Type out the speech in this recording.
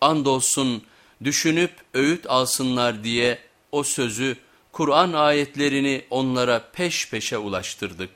Andolsun düşünüp öğüt alsınlar diye o sözü Kur'an ayetlerini onlara peş peşe ulaştırdık.